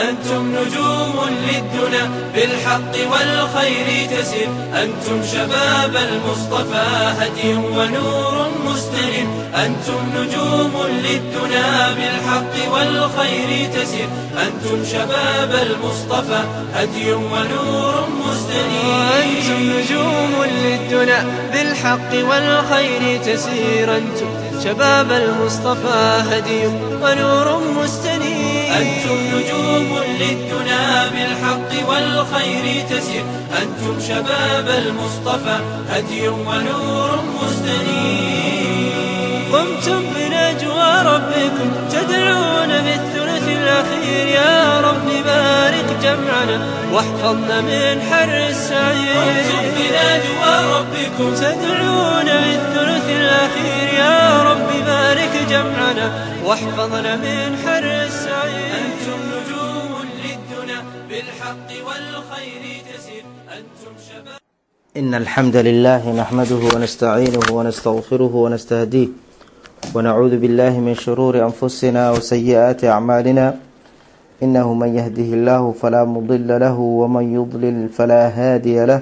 أنتم نجوم للدنا بالحق والخير تسير أنتم شباب المصطفى هدي ونور مستنير أنتم نجوم للدنا بالحق والخير تسير أنتم شباب المصطفى هدي ونور مستنير أنتم نجوم للدنا بالحق والخير تسير أنتم شباب المصطفى هدي ونور مستنير أنتم نجوم للدنا بالحق والخير تسير. أنتم شباب المصطفى هدي ونور مستنير. قمتم بنجوى ربكم تدعون بالثلث الأخير. يا رب بارك جمعنا واحفظنا من حر السعير. قمتم بنجوى ربكم. تدعون بالثلث الأخير. يا رب بارك جمعنا واحفظنا من حر إن الحمد لله نحمده ونستعينه ونستغفره ونستهديه ونعوذ بالله من شرور أنفسنا وسيئات أعمالنا. إنه من يهده الله فلا مضل له ومن يضلل فلا هادي له.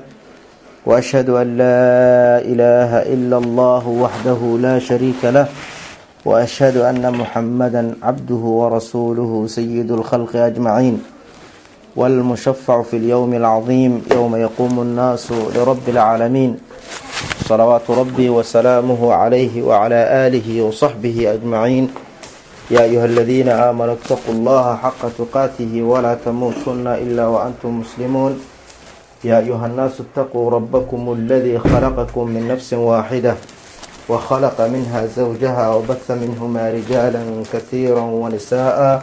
وأشهد أن لا إله إلا الله وحده لا شريك له. وأشهد أن محمدا عبده ورسوله سيد الخلق أجمعين. والمشفع في اليوم العظيم يوم يقوم الناس لرب العالمين. صلوات ربي وسلامه عليه وعلى آله وصحبه أجمعين. يا أيها الذين آمنوا اتقوا الله حق تقاته ولا تموتن إلا وأنتم مسلمون. يا أيها الناس اتقوا ربكم الذي خلقكم من نفس واحدة وخلق منها زوجها وبث منهما رجالا كثيرا ونساء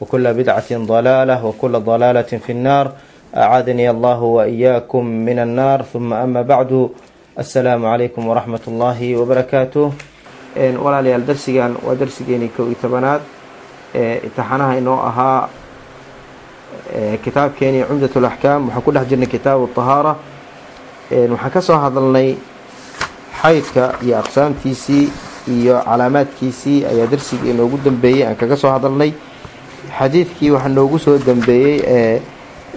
وكل بدعة ضلالة وكل ضلالة في النار أعاذني الله وإياكم من النار ثم أما بعد السلام عليكم ورحمة الله وبركاته walaalayaal darsigan waa darsigeenii kow iyo tobanaad ee imtixaanaha inoo ahaa kitaabkeenii cumdat laxkaam waxaan ku dhex jirnay kitaabu tahaara waxaan ka soo hadalnay xaydka iyo aqsaamtiisii iyo calaamaadkiisii ayaa darsigii inoogu dambeeyey aan kaga soo hadalnay xadiidkii waxaa noogu soo dambeeyey ee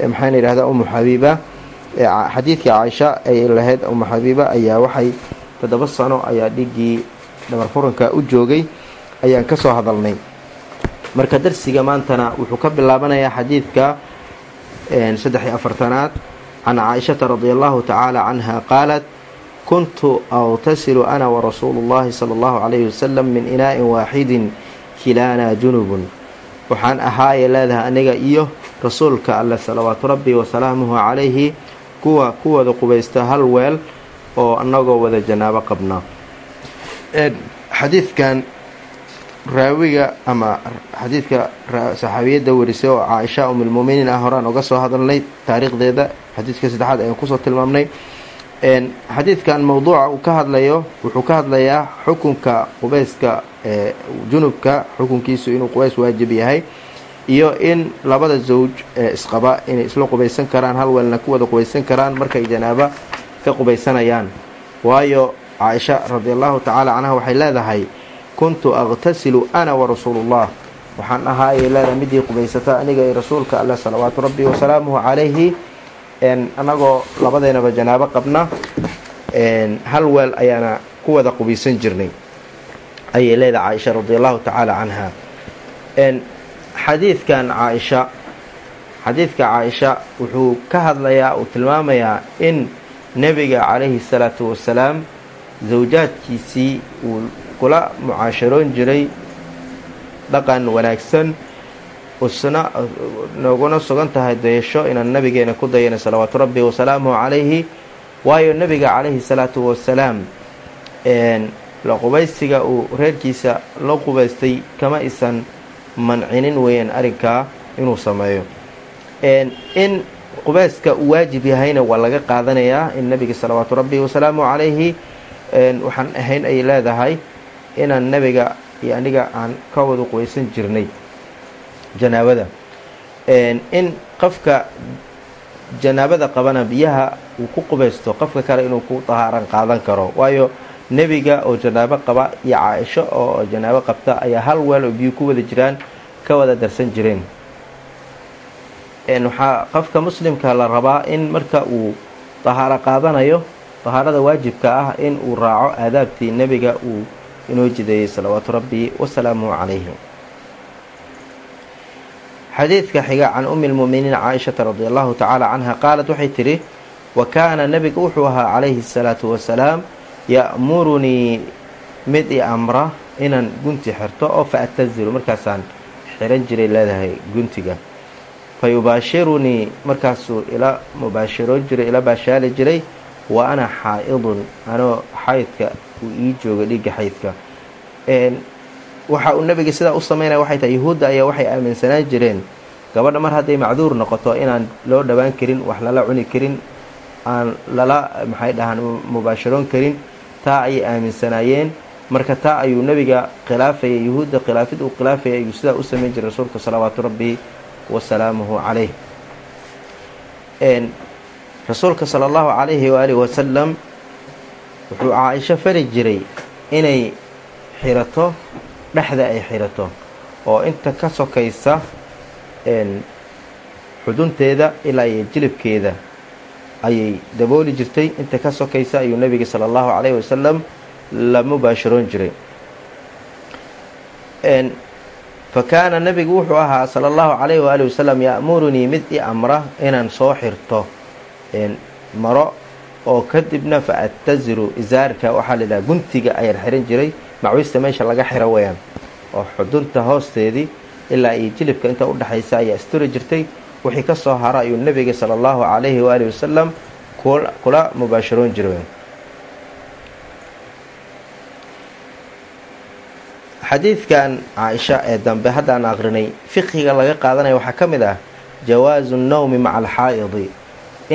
maxaana yidhahdaa umu xabiiba xadiidkii caaisha ay lahayd umu xabiiba ayaa waxay toddoba sano ayaa dhigii dhabar furanka u joogay ayaan ka soo hadalnay. Marka darsiga maantana wuxuu ka bilaabanayaa xadiidka saddex iyo afartanaad can caaishata radi allahu tacaala canha qaalat kuntu awtasilu ana warasuulu llahi sala allahu calayhi wasalam min inaa'in waaxidin kilaana junubun waxaan ahaayay leedahay aniga iyo rasuulka alle salawaatu rabbi wasalaamuhu calayhi kuwa kuwada qubaysta hal weel oo annagoo wada janaabo qabna xadiidkan raawiga ama xadiidka saxaabiyadda warisay oo caaisha umulmuminiin ah horaan uga soo hadalnay taariikhdeeda xadiidka saddexaad ayaan ku soo tilmaamnay. Xadiidkan mowduuca uu ka hadlayo wuxuu ka hadlayaa xukunka qubayska junubka xukunkiisu inuu qubays waajib yahay iyo in labada zawj ee isqaba inay isla qubaysan karaan hal weelna ku wada qubaysan karaan markay janaaba ka qubaysanayaan. Waayo caaisha radi allahu tacaala canha waxay leedahay kuntu aqtasilu ana warasuulullah waxaan ahaayay leedahay midii qubaysata aniga iyo rasuulka alle salawaatu rabbi wasalaamuhu calayhi. Annagoo labadeynaba janaabo qabna hal weel ayaana ku wada qubaysan jirnay ayay leedahay caaisha radi allahu tacaala canha xadiidkan caaisha xadiidka caaisha wuxuu ka hadlayaa uu tilmaamayaa in nebiga calayhi salaatu wasalaam zawjaadkiisii uu kula mucaasharoon jiray dhaqan wanaagsan usna nooguna sugan tahay dayasho inaan nabigeena ku dayana salawaatu rabbi wasalaamuhu calayhi. Waayo nebiga calayhi salaatu wasalaam la qubaysiga uu reerkiisa la qubaystay kama isan mancinin weeyaan arrinkaa inuu sameeyo. In qubeyska uu waajib yahayna waa laga qaadanayaa in nabiga salawaatu rabbi wasalaamu calayhi waxaan ahayn ay leedahay inaan nabiga iyo aniga aan ka wada qubaysan jirnay janaabada. In qofka janaabada qabana biyaha uu ku qubaysto qofka kale inuu ku dahaaran qaadan karo. Waayo nebiga oo janaabo qaba iyo caa-isho oo janaabo qabta ayaa hal weel oo biyo ku wada jiraan ka wada darsan jireen. Waxaa qofka muslimka la rabaa in marka uu dahaaro qaadanayo dahaarada waajibka ah in uu raaco aadaabtii nebiga uu inoo jideeyey salawaatu rabbi wasalaamuhu calayhi. Xadiidka xiga can ummi lmu'miniin caaishata radi allahu tacaala canha qaalat waxay tidhi wa kaana nebiga wuxuu ahaa calayhi asalaatu wasalaam ya'murunii mid i amra inaan gunti xirto oo fa ataziru markaasaan xiran jiray leedahay guntiga. Fa yubaashirunii markaasuu ila mubaashiroon jiray ila baashaali jiray wa ana xaa-idun anoo xaydka uu ii jooga dhiigga xaydka. Waxa uu nabiga sidaa u sameynaya waxay tahay yuhuudda ayaa waxay aaminsanaan jireen gabadha mar hadday macduur noqoto inaan loo dhowaan karin wax lala cuni karin aan lala maxay dhahaan mubaasharoon karin taa ayay aaminsanaayeen. Marka taa ayuu nabiga khilaafayay yuhuudda khilaafid uu khilaafayay ayuu sidaa u sameyn jiray rasuulka salawaatu rabbi wasalaamuhu calayh. Rasuulka sala allahu calayhi waalihi wasalam wuxuu caa-isho fari jiray inay xirato dhexda ay xirato oo inta ka sokaysa xudunteeda ilaa iyo jilibkeeda ayay dabooli jirtay. Inta ka sokaysa ayuu nabiga sala allahu calayhi wasalam la mubaasharoon jiray. Fa kaana nabigu wuxuu ahaa sala allahu calayhi waalihi wasalam ya'murunii mid i amra inaan soo xirto. Maro oo kadibna fa ataziru isaarka waxaa la yidhaha guntiga ayaan xiran jiray macwiista meesha laga xiro weyaan oo xudunta hoosteedii ilaa iyo jilibka inta udhexaysa ayaa isturi jirtay wixii ka soo hara ayuu nebiga sala allahu calayhi waalihi wasalam kula mubaasharoon jiray xadiidkan caaisha ee dambe haddaan aqrinay fiqhiga laga qaadanaya waxaa ka mid ah jawaasu nnowmi maca alxaa'idi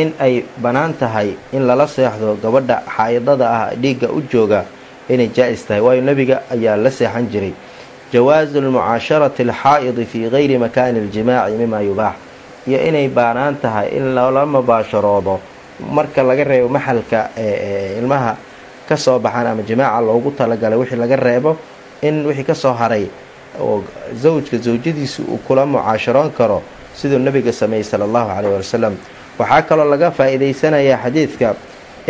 in ay bannaan tahay in lala seexdo gabadha xaa'idada ah dhiigga u jooga inay jaa-is tahay waayo nebiga ayaa la seexan jiray jawaasu lmucaasharati alxaa'idi fii gayri makaani aljimaaci mima yubaax iyo inay bannaan tahay in lala mubaasharoodo marka laga reebo maxalka ilmaha ka soo baxaan ama jimaaca loogu talagalay wixii laga reebo in wixii ka soo haray oo zawjka zawjadiisu uu kula mucaasharoon karo siduu nebiga sameeyey sala allahu caleyh wasalam waxaa kaloo laga faa-iideysanayaa xadiidka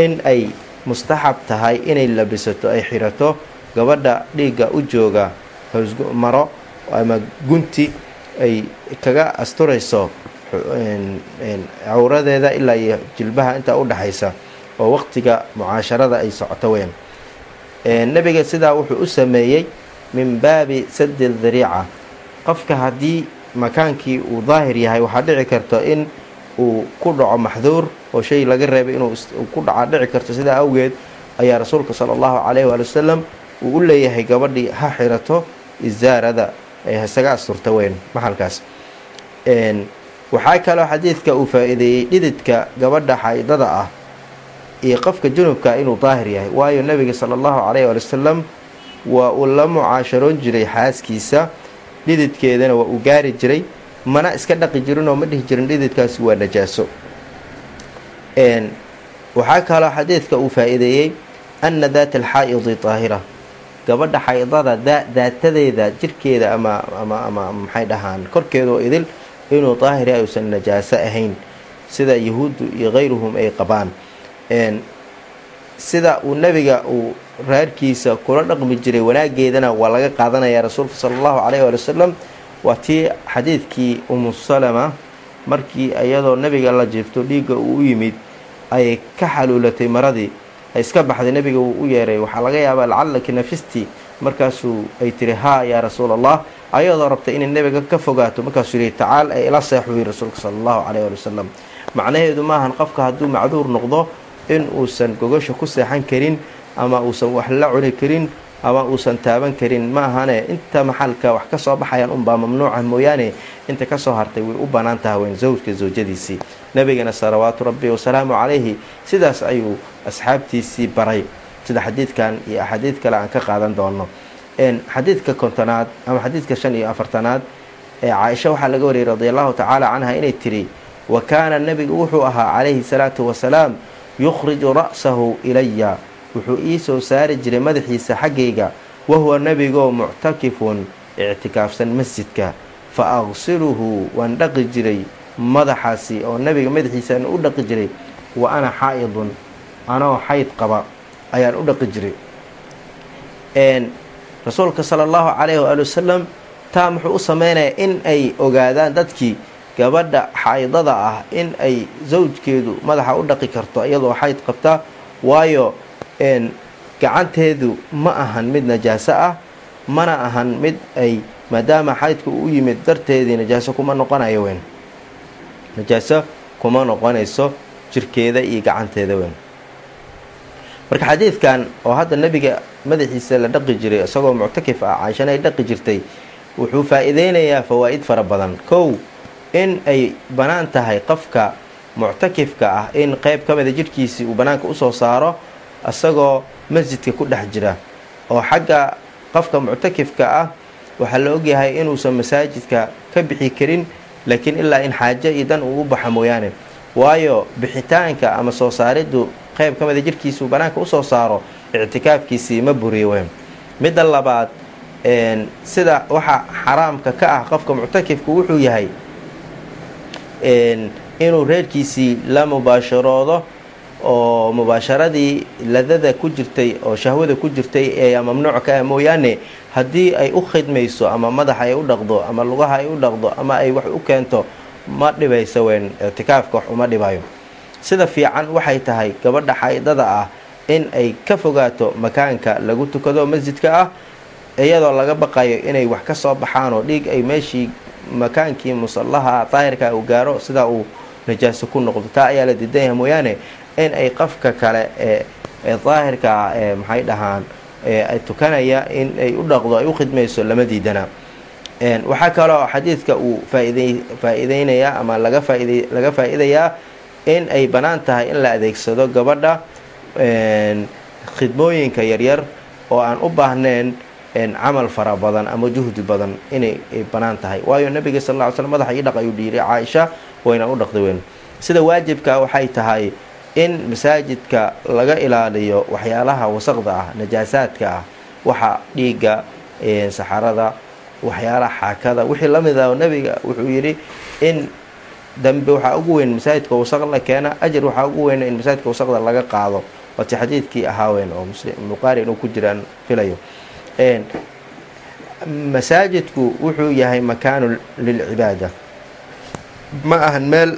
in ay mustaxab tahay inay labisato ay xirato gabadha dhiigga u jooga maro ama gunti ay kaga asturayso cawradeeda ilaa iyo jilbaha intaa u dhexaysa oo waqtiga mucaasharada ay socoto weyn. Nebiga sidaa wuxuu u sameeyey min baabi sadi dariica qofka haddii makaankii uu daahir yahay waxaa dhici karta in uu ku dhaco maxduur oo shay laga reebay inuu ku dhaca dhici karto. Sidaa awgeed ayaa rasuulka sala allahu calayhi waali wasalam uu u leeyahay gabadhii ha xirato isaarada ay hasaga asturta weyn maxalkaas waxaa kaloo xadiidka uu faa-iideeyey dhididka gabadha xaydada ah iyo qofka junubka inuu daahir yahay. Waayo nebiga sala allahu calayhi waali wasalam waa uu la mucaasharoon jiray xaaskiisa. Dhididkeedana waa uu gaari jiray. Mana iska dhaqi jirinoo ma dhihi jirin dhididkaasi waa najaaso. Waxaa kaloo xadiidka uu faa-iideeyey anna daata alxaa'idi daahira gabadha xaydada daatadeeda jirkeeda ama ama ama maxay dhahaan korkeeda oo idil inuu daahiri ayuusan najaaso ahayn. Sida yahuuddu iyo kayruhum ay qabaan. Sida uu nebiga uu raarkiisa kula dhaqmi jiray wanaageedana waa laga qaadanayaa rasuulka sala allahu calayhi waali wasalam waa tii xadiidkii umu salama markii iyadoo nebiga la jiifto dhiigga uu u yimid ayay ka xaluulatay maradii ay iska baxday nebiga wuu u yeeray. Waxaa laga yaabaa lacallaki nafisti markaasuu ay tiri haa yaa rasuul allah ayadoo rabtay inay nebiga ka fogaato markaasuu yihi tacaal ee ila seexu yiri rasuulka sala allahu calayh waali wasalam macnaheedu maahan qofka hadduu macduur noqdo in uusan gogosha ku seexan karin ama uusan wax la cuni karin ama uusan taaban karin. Ma ahane inta maxalka wax ka soo baxayaan unbaa mamnuuca mooyaane. Inta ka soo hartay way u bannaan tahay weyn zawjka zawjadiisii. Nabigana salawaatu rabbi wasalaamu calayhi. Sidaas ayuu asxaabtiisii baray. Sida xadiidkan iyo axaadiid kale aan ka qaadan doono xadiidka kontonaad ama xadiidka shan iyo afartanaad ee caaisha waxaa laga wariyay radi allahu tacaala canha inay tiri wa kaana nebigu wuxuu ahaa calayhi salaatu wasalaam yukhriju ra'sahu ilaya wuxuu ii soo saari jiray madaxiisa xaggayga wahuwa nebigoo muctakifun ictikaafsan masjidka fa aqsiluhu waan dhaqi jiray madaxaasi oo nebiga madaxiisaan u dhaqi jiray wa ana xaa'idun anoo xayd qaba ayaan u dhaqi jiray rasuulka sala allahu calayhi waali wasalam taa muxuu u sameynayaa in ay ogaadaan dadkii gabadha xaydada ah in ay zawjkeedu madaxa u dhaqi karto iyadoo xayd qabta waayo gacanteedu ma ahan mid najaaso ah mana ahan mid ay maadaama xaydka u yimid darteedii najaaso kuma noqonayo weyn. Najaaso kuma noqonayso jirkeeda iyo gacanteeda weyn marka xadiidkan oo hadda nebiga madaxiisa la dhaqi jiray isagoo muctakif ah caaishana ay dhaqi jirtay wuxuu faa-iideynayaa fawaa'id fara badan. Kow in ay bannaan tahay qofka muctakifka ah in qeyb ka mida jidhkiisii uu bannaanka u soo saaro isagoo masjidka ku dhex jira oo xagga qofka muctakifka ah waxaa la ogyahay inuusan masaajidka ka bixi karin laakiin ilaa in xaajo iyo dan uu u baxa mooyaane. Waayo bixitaanka ama soo saariddu qeyb ka mida jidhkiisii uu bannaanka u soo saaro ictikaafkiisii ma buriyo midda labaad sida waxa xaraamka ka ah qofka muctakifku wuxuu yahay inuu reerkiisii la mubaasharoodo oo mubaasharadii ladada ku jirtay oo shahwada ku jirtay ee mamnuuc ka ah mooyaane haddii ay u khidmayso ama madaxa ay u dhaqdo ama lugaha ay u dhaqdo ama ay wax u keento ma dhibayso weyn ictikaafka wax uma dhibayo sida fiican waxay tahay gabadha xaydada ah in ay ka fogaato makaanka lagu tukado masjidka ah iyadoo laga baqayo inay wax ka soo baxaan oo dhiig ay meeshii makaankii musallaha daahirka uu gaaro sidaa uu najaaso ku noqdo. Taa ayaa la diidan yahay mooyaane in ay qofka kale ee daahirka ah ee maxay dhahaan ay tukanaya in ay u dhaqdo ay u khidmayso lama diidana. Waxaa kaloo xadiidka uu faa-iideynayaa ama laga faa-iidayaa in ay bannaan tahay in la adeegsado gabadha khidmooyinka yaryar oo aan u baahnayn camal fara badan ama juhdi badan inay bannaan tahay. Waayo nabiga sal lla ly madaxa ii ayuu dhiiray caaisha wayna u dhaqda weyn. Sida waajibka waxay tahay in masaajidka laga ilaaliyo waxyaalaha wasaqda ah najaasaadka ah waxa dhiigga saxarada waxyaalaha xaakada. Wixii la mid ah nabiga wuxuu yidhi in dambe waxaa ugu weyn masaajidka wasaq la keena ajar waxaa ugu weyn in masaajidka wasaqda laga qaado. Waati xadiidkii ahaaweyn oo buqaari inuu ku jiraan filayo. Masaajidku wuxuu yahay makaanu lilcibaada ma ahan meel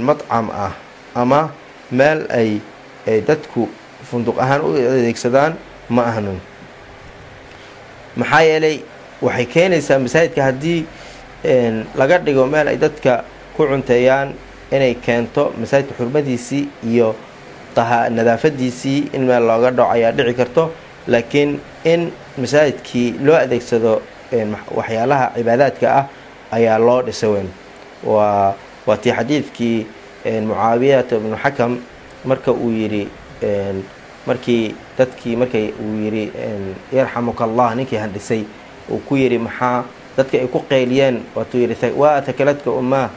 madcam ah ama meel ay dadku funduq ahaan u adeegsadaan ma ahnan. Maxaa yeelay waxay keenaysaa masaajidka haddii laga dhigo meel ay dadka ku cunteeyaan inay keento masaajidka xurmadiisii iyo nadaafadiisii in meel looga dhaco ayaa dhici karto. Laakiin in masaajidkii loo adeegsado waxyaalaha cibaadaadka ah ayaa loo dhisa weyn. Waa waa tii xadiidkii mucaawiyata ibnu xakam marka uu yidhi markii dadkii markay uu yidhi yarxamuka allah ninkii handhisay uu ku yidhi maxaa dadka ay ku qeyliyeen? Waatuu yidhi waa takaladka ummaa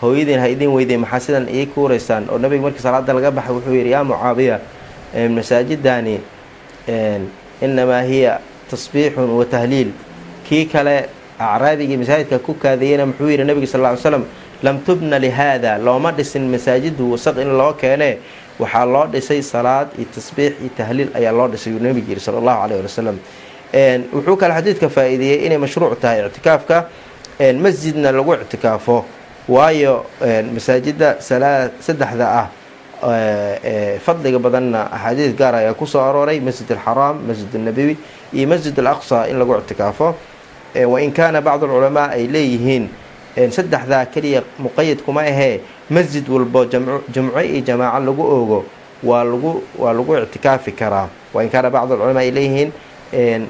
hooyadiin ha idin weyday maxaa sidan ii kuuraysaan? Oo nabiga markii salaada laga baxay wuxuu yidhi yaa mucaawiya masaajidani inamaa hiya tasbiixun wa tahliil. Kii kale acraabigii masaajidka ku kaadayena muxuu yidhi nabiga sal ly slam lam tubna lihaada looma dhisin masaajidu wasaq in loo keenee waxaa loo dhisay salaad iyo tasbiix iyo tahliil ayaa loo dhisay uu nabiga yidhi sala allahu caleyh wasalam wuxuu kale xadiidka faa-iideeyey inay mashruuc tahay ictikaafka masjidna lagu ictikaafo waayo masaajida saddexda ah fadliga badanna axaadiis gaar ayaa ku soo arooray masjid alxaraam masjid alnabawi iyo masjid alaqsa in lagu ictikaafo. Wain kaana bacdu alculamaa ay leeyihiin saddexdaa keliya muqayad kuma ahee masjid walbo jamco iyo jamaaco lagu oogo waa lagu waa lagu ictikaafi karaa. Wain kaana bacdu alculamaa ay leeyihiin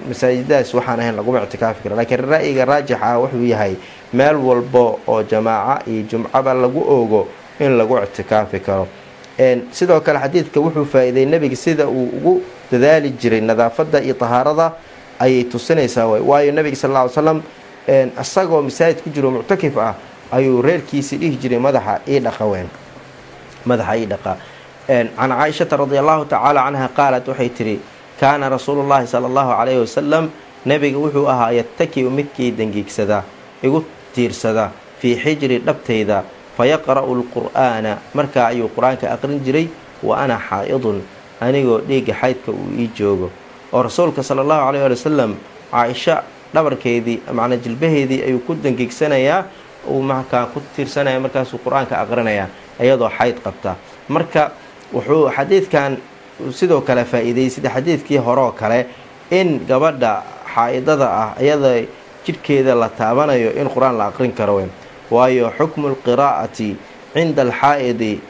masaajidadaas waxaan ahayn laguma ictikaafi karo laakiin ra'yiga raajix ah wuxuu yahay meel walbo oo jamaaca iyo jumcaba lagu oogo in lagu ictikaafi karo. Sidoo kale xadiidka wuxuu faa-iiday nebiga sida uu ugu dadaali jiray nadaafadda iyo tahaarada ayay tusinaysaa waayo nebiga sal ly slam isagoo masaajid ku jiro muctakif ah ayuu reerkiisii dhihi jiray madaxa ii dhaqa weyn. Madaxa ii dhaqa. Can caaishata radi allahu tacaala canha qaalat waxay tidhi kaana rasuulu llahi sala allahu calayhi wasalam nebiga wuxuu ahaa yatakiu midkii dangiigsadaa igu tiirsada fii xijri dhabtayda fayaqra'u lqur'aana markaa ayuu qur'aanka aqrin jiray wa ana xaa'idun anigoo dhiigga xaydka uu ii joogo. Oo rasuulka sala allahu calayh ali wasalam caaisha dhabarkeedii macnaa jilbaheedii ayuu ku dangiigsanayaa uu markaa ku tiirsanaya markaasuu qur'aanka aqrinayaa iyadoo xayd qabta. Marka wuxuu xadiidkan sidoo kale faa-iideeyey sida xadiidkii horeoo kale in gabadha xaa-idada ah iyada jidhkeeda la taabanayo in qur'aan la aqrin karo weyn. Waayo xukmu lqiraa'ati cinda alxaa'idi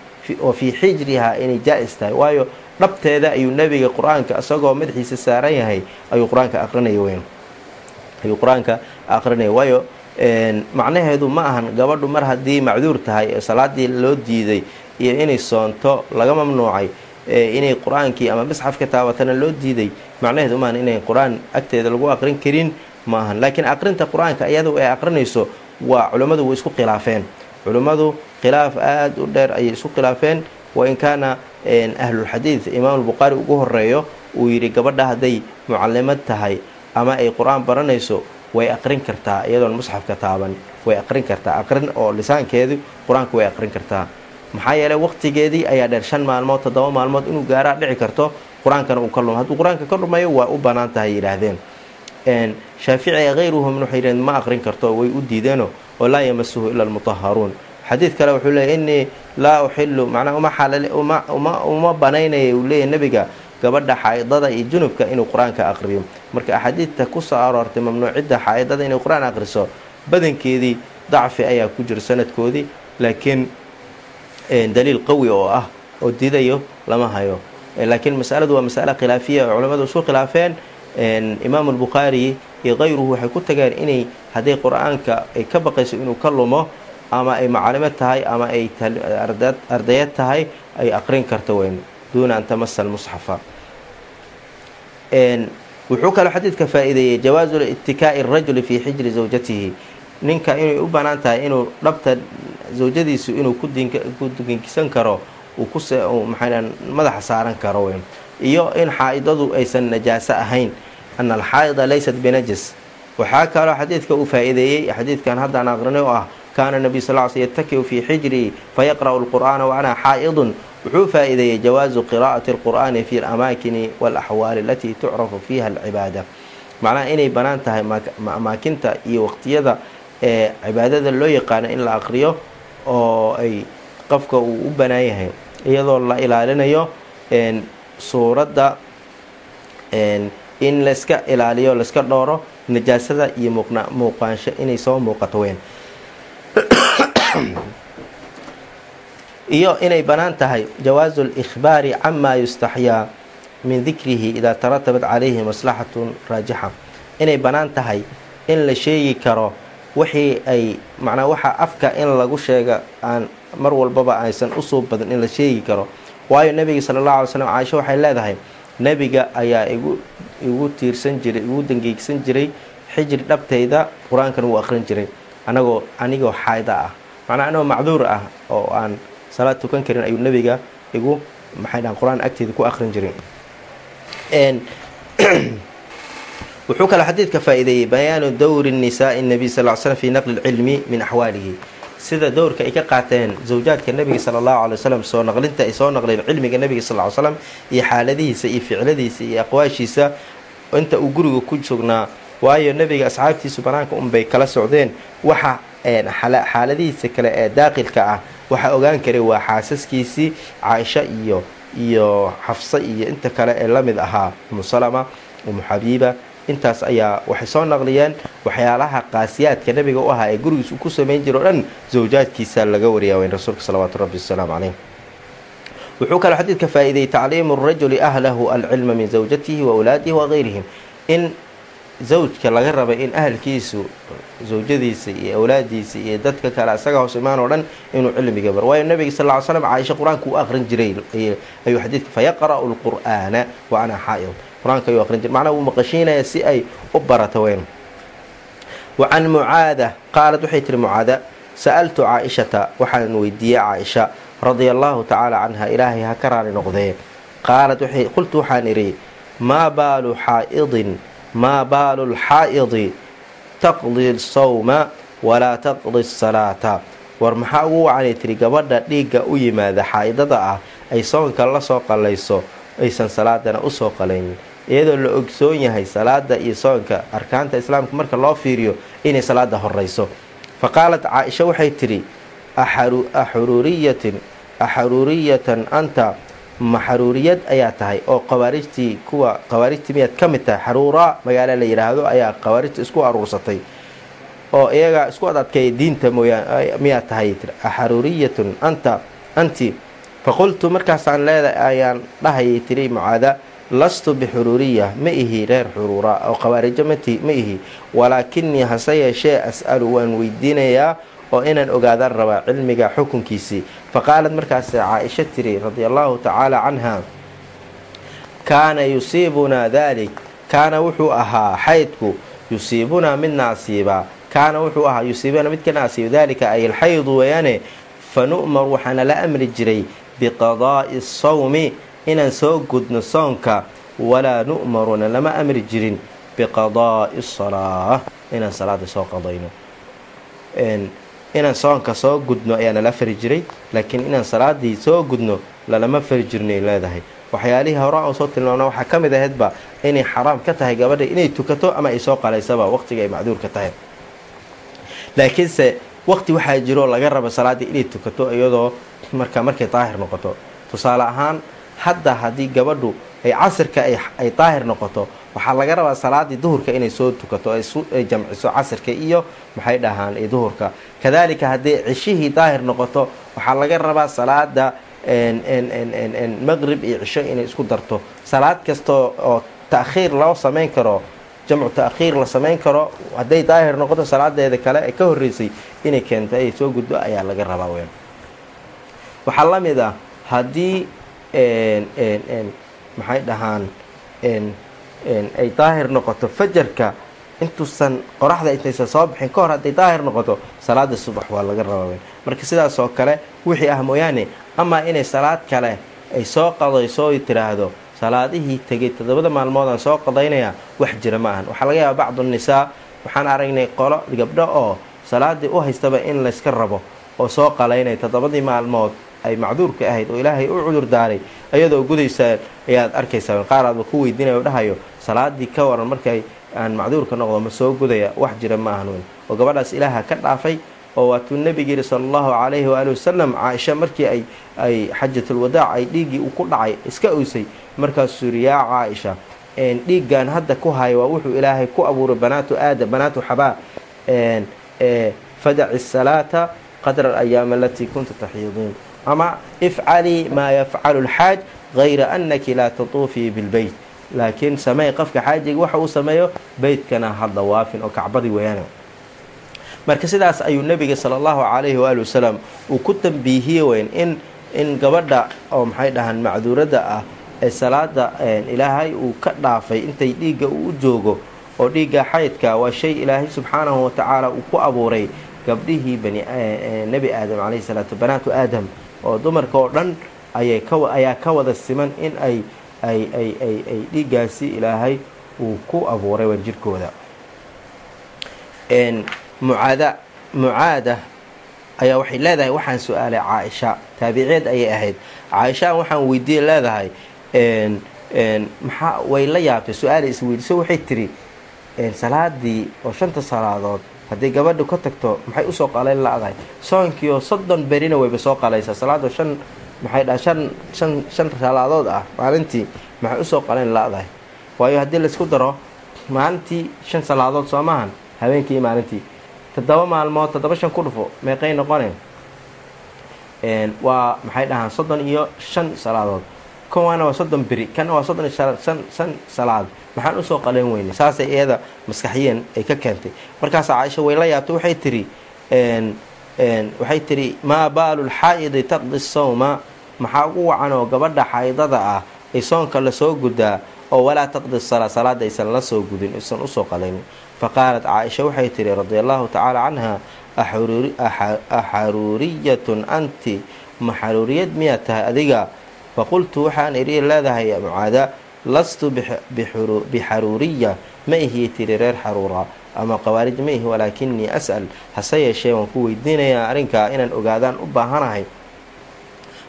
wa fii xijrihaa inay jaa-is tahay. Waayo dhabteeda ayuu nebiga qur'aanka isagoo madaxiisa saaran yahay ayuu qur'aanka aqrinaya weyn. Ayuu qur'aanka aqrinaya waayo macnaheedu ma ahan gabadhu mar haddii macduur tahay ee salaadii loo diiday iyo inay soonto laga mamnuucay inay qur'aankii ama misxafka taabatana loo diiday macnaheedu maahan inay qur'aan agteeda lagu aqrin karin ma ahan laakiin aqrinta qur'aanka iyadu ay aqrinayso waa culimmadu way isku khilaafeen. Culimmadu khilaaf aada u dheer ayay isku khilaafeen. Wain kaana ahlulxadiid imaamulbukhaari ugu horeeyo uu yidhi gabadha hadday mucalimad tahay ama ay qur'aan baranayso way aqrin kartaa iyadoon musxafka taaban way aqrin kartaa. Aqrin oo lisaankeedu qur'aanka way aqrin kartaa. Maxaa yeeley waqtigeedii ayaa dheer shan maalmood toddoba maalmood inuu gaaraa dhici karto qur'aankana uu ka lumo. Hadduu qur'aanka ka dhumayo waa u bannaan tahay yidhaahdeen shaaficiga hayruhum waxay yidhahdeen ma aqrin karto way u diideeno oo laa yamasuhu ila almutaharuun xadiid kale wuxuu leeyay innii laa uxilu macnaa uma xalal uma uma uma banaynaya uu leeyahy nebiga gabadha xaa-idada iyo junubka inuu qur'aanka aqriyo marka axaadiidta ku soo aroortay mamnuucidda xaa-idada inay qur'aan aqriso badankeedii dacfi ayaa ku jira sanadkoodii laakiin daliil qawi oo ah oo diidayo lama hayo. Laakiin masaladu waa masale khilaafiya oo culimmadu isu khilaafeen imaamu albukhaari iyo kayruhu waxay ku tageen inay hadday qur'aanka ay ka baqayso inuu ka lumo ama ay macalimo tahay ama ay ardayad tahay ay aqrin karto weyn duuna an tamasa almusxafa wuxuu kaloo xadiidka faa-iideeyey jawaazu ittikaa'i arajuli fii xijri zawjatihi. Ninka inay u bannaan tahay inuu dhabta zawjadiisu inuu ku dinkisan karo uu ku maxaa madaxa saaran karo weyn iyo in xaa-idadu aysan najaaso ahayn. Ana alxaa'ida laysat binajas waxaa kaloo xadiidka uu faa-iideeyey xadiidkan haddaan aqrinay oo ah kaana nabiy sal sl yatakiu fii xijrii fayaqra'u lqur'aana wa xaa'idun. Wuxuu faa-iideeyey qiraa'ati alqur'aani fi alamaakini waalaxwaali alatii tucrafu fiiha alcibaada. Macnaha inay bannaan tahay amaakinta iyo waqtiyada ee cibaadada loo yaqaano in la aqriyo oo ay qofka uu u bannaan yahay iyadoo la ilaalinayo suuradda in layska ilaaliyo layska dhooro najaasada iyo muuqaansho inay soo muuqato weyn. Iyo inay bannaan tahay jawaasu likhbaari camaa yustaxyaa min dikrihi idaa taratabat calayhi maslaxatun raajixa. Inay bannaan tahay in la sheegi karo wixii ay macnaa waxaa afka in lagu sheega aan mar walbaba aysan u soo badan in la sheegi karo waayo nebiga sala allahu alay slam caaisho waxay leedahay nebiga ayaa igu igu tiirsan jiray igu dangeegsan jiray xijri dhabtayda qur'aankana wuu aqrin jiray. Anagoo anigoo xaayda ah. Macnaa anigoo macduur ah oo aan salaad tukan karin ayuu nebiga igu maxay dhahan qur'aan agteeda ku aqrin jiray. Wuxuu kaloo xadiidka faa-iideeyey bayaanu dowri nisaai nabiy sal l slm fi naqli lcilmi min axwaalihi sida dowrka ay ka qaateen zawjaadka nebiga sala allahu alay wasalam soo naqlinta ay soo naqleen cilmiga nebiga sal ly slam iyo xaaladihiisa iyo ficladiisa iyo aqwaashiisa. Inta uu guriga ku sugnaa waayo nebiga asxaabtiisu banaanka unbay kala socdeen. Waxa xaaladihiisa kale ee daaqilka ah waxaa ogaan karay waa xaasaskiisii caaisha iyo iyo xafse iyo inta kale ee la mid ahaa umu salama umu xabiiba intaas ayaa waxay soo naqliyeen waxyaalaha qaasiyaadka nebiga u ahaa ee gurigiis ku samayn jiro dhan zawjaadkiisa laga wariyaa weyn. Rasuulka salawaatu rabbi wasalaamu caleyh wuxuu kaloo xadiidka faa-iideeyey tacliimu rajuli ahlahu alcilma min zawjatihi wa awlaadihi wa in zawjka laga rabay in ahalkiisu zawjadiisa iyo awlaadiisa iyo dadka kale isaga hoos imaan oo dhan inuu cilmiga bar waayo nabiga sal ly slam caaisha qur'aanka uu aqrin jiray ayuu xadiidka fayaqra'u lqur'aana wa ana xaa'id qur'aanka ayuu aqrin jiray macnaha wuu maqashiinaya si ay u barato weyn. Wa mucaada qaalad waxay tihi mucaada sa'altu caaishata waxaan weydiiyey caaisha radia allahu tacaala canha ilaahay ha ka raali noqdee. Qaalad qultu waxaan idhi maa baalu xaa'idin maa baalu lxaa'idi taqdi sawma walaa taqdi salaata war maxaa ugu wacanay tiri gabadha dhiigga u yimaada xaa'idada ah ay soonka la soo qalayso aysan salaadana u soo qalaynin iyadoo la ogsoon yahay salaada iyo soonka arkaanta islaamka marka loo fiiriyo inay salaada horeyso fa qaalat caaisha waxay tidhi axuruuriyatin axaruuriyatan anta ma xaruuriyad ayaa tahay oo khawaarijtii kuwa khawaarijtii miyaad ka mid tahay? Xaruuraa magaalo la yidhaahdo ayaa khawaarijta isku aruursatay oo iyagaa isku ad diinta mooyaan miyaad tahay? Axaruuriyatun anta anti. Faqultu markaasaan leedahay ayaan dhahayay tiri mucaada lastu bixuruuriya ma ihi reer xuruura oo khawaarijo ma ihi. Walaakinii hase yeeshee as'alu waan weydiinayaa oo inaan ogaadaan rabaa cilmiga xukunkiisii faqaalad markaas caaisha tiri radia allahu tacaala canha kaana yusiibunaa daalik kaana wuxuu ahaa xaydku yusiibunaa midna asiibaa kaana wuxuu ahaa yusiibunaa midkana asiiba daalika ay alxaydu weeyaane fa nu'mar waxaana la amri jiray biqadaa'i sawmi inaan soo gudno soonka. Walaa nu'maruna lama amri jirin biqadaa'i salaa inaan salaada soo qadayno. Inaan soonka soo gudno ayaa nala fari jiray laakiin inaan salaadii soo gudno lalama fari jirnay leedahay. Waxyaalihii hore aan soo tilmaamna waxaa ka mid ahaydba inay xaraam ka tahay gabadha inay tukato ama ay soo qalaysaba waqtiga ay macduurka tahay. Laakiinse waqti waxaa jiroo laga raba salaaddii inay tukato iyadoo marka markay daahir noqoto. Tusaale ahaan hadda haddii gabadhu ay casirka ay daahir noqoto waxaa laga rabaa salaadii duhurka inay soo tukato ay jamciso casirka iyo maxay dhahaan duhurka. Kadaalika haddii cishihii daahir noqoto waxaa laga rabaa salaada maqrib iyo cisho inay isku darto. Salaad kasta oo ta'khiir loo samayn karo jamcu ta'khiir la samayn karo hadday daahir noqoto salaadeeda kale ee ka horreysay inay keento ay soo gudbo ayaa laga rabaa weyn. Waxaa la ah haddii maxay dhahaan ay daahir noqoto fajarka. Intuusan qoraxda intaysan soo bixin ka hor hadday daahir noqoto salaada subax waa laga rabaa weyn. Marka sidaas oo kale wixii ah mooyaane amaa inay salaad kale ay soo qadayso oy tiraahdo salaadihii tegay toddobada maalmoodaan soo qadaynaya wax jira ma ahan. Waxaa laga yaaba bacdu nisaa waxaan aragnay qolo gabdho oo salaadii u haystaba in layska rabo oo soo qalaynaya toddobadii maalmood ay macduurka ahayd oo ilaahay u cudur daaray ayadoo gudaysaa ayaad arkaysaa qaar aadba ku weydiinaya dhahayo salaadii ka waran markay aan macduurka noqdo ma soo gudaya wax jira ma ahan weyn. Oo gabadhaas ilaaha ka dhaafay oo waatuu nebiga yidhi sala allahu calayhi waali wasalam caaisha markii ay ay xajatulwadaac ay dhiiggii ku dhacay iska oysay. Markaasuu yidhi yaa caaisha dhiiggan hadda ku haya waa wuxuu ilaahay ku abuuray banaatu aada banaatu xabaa. Fadaci salaata qadra alayaam alatii kunta taxiidiin ama ifcalii maa yafcalu lxaaj hayra anaki laa tatuufii bilbeyt laakiin sameey qofka xaajiga waxa uu sameeyo beytkana ha dawaafin oo kacbadii weyaana marka sidaas ayuu nebiga sala allahu calayhi waali wasalam uu ku tambiihiyey weyn in in gabadha oo maxay dhahaan macduuradda ah ee salaada ilaahay uu ka dhaafay intay dhiigga u joogo oo dhiigga xaydka waa shay ilaahay subxaanahu watacaala uu ku abuuray gabdhihii nebi aadam calayhi salaatu banaatu aadam oo dumarka oo dhan ayay ka wada siman in ay ay ay ay ay dhiiggaasi ilaahay uu ku abuuray wan jirkooda mucaada mucaada ayaa waxay leedahay waxaan su'aalay caaisha. Taabiciyeed ayay ahayd. Caaishaan waxaan weydiiye leedahay maxaa way la yaabtay? Su'aalay isweydiiso waxay tiri salaadii oo shanta salaadood haddii gabadhu ka tagto maxay u soo qalayn la-dahay soonkiioo soddon berina wayba soo qalaysaa salaadoo shan maxay dhaha shan shan shan salaadood ah maalintii maxay u soo qalayn la-dahay waayo haddii laysku daro maalintii shan salaadood soo maahan habeenkii maalintii. Toddoba maalmood toddoba shan ku dhufo meeqay noqoneen waa maxay dhahaan soddon iyo shan salaadood kuwaana waa soddon beri kana waa soddon iyo shan salaad. Maxaan u soo qalayn weynay saasay iyada maskaxiyeen ay ka keentay. Markaas caaisha way la yaabtay waxay tiri waxay tiri maa baalu lxaa'idi taqdi sawma maxaa ugu wacan oo gabadha xaydada ah ay soonka la soo gudaa oo walaa taqdi salaa salaada aysan la soo gudin aysan u soo qalaynin faqaalat caaisha waxay tiri radia allahu tacaala canha axaruuriyatun anti ma xaruuriyad miyaad tahay adiga faqultu waxaan idhi leedahay mucaada lastu bixaruuriya ma ihii tiri reer xaruura ama qawaarij ma ihi walaakinii as'al hase yeeshee waan ku weydiinayaa arrinkaa inaan ogaadaan u baahanahay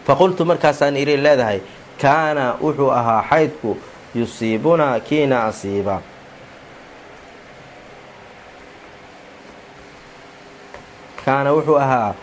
faqultu markaasaan idhi leedahay kaana wuxuu ahaa xaydku yusiibunaa kiina asiiba kaana wuxuu ahaa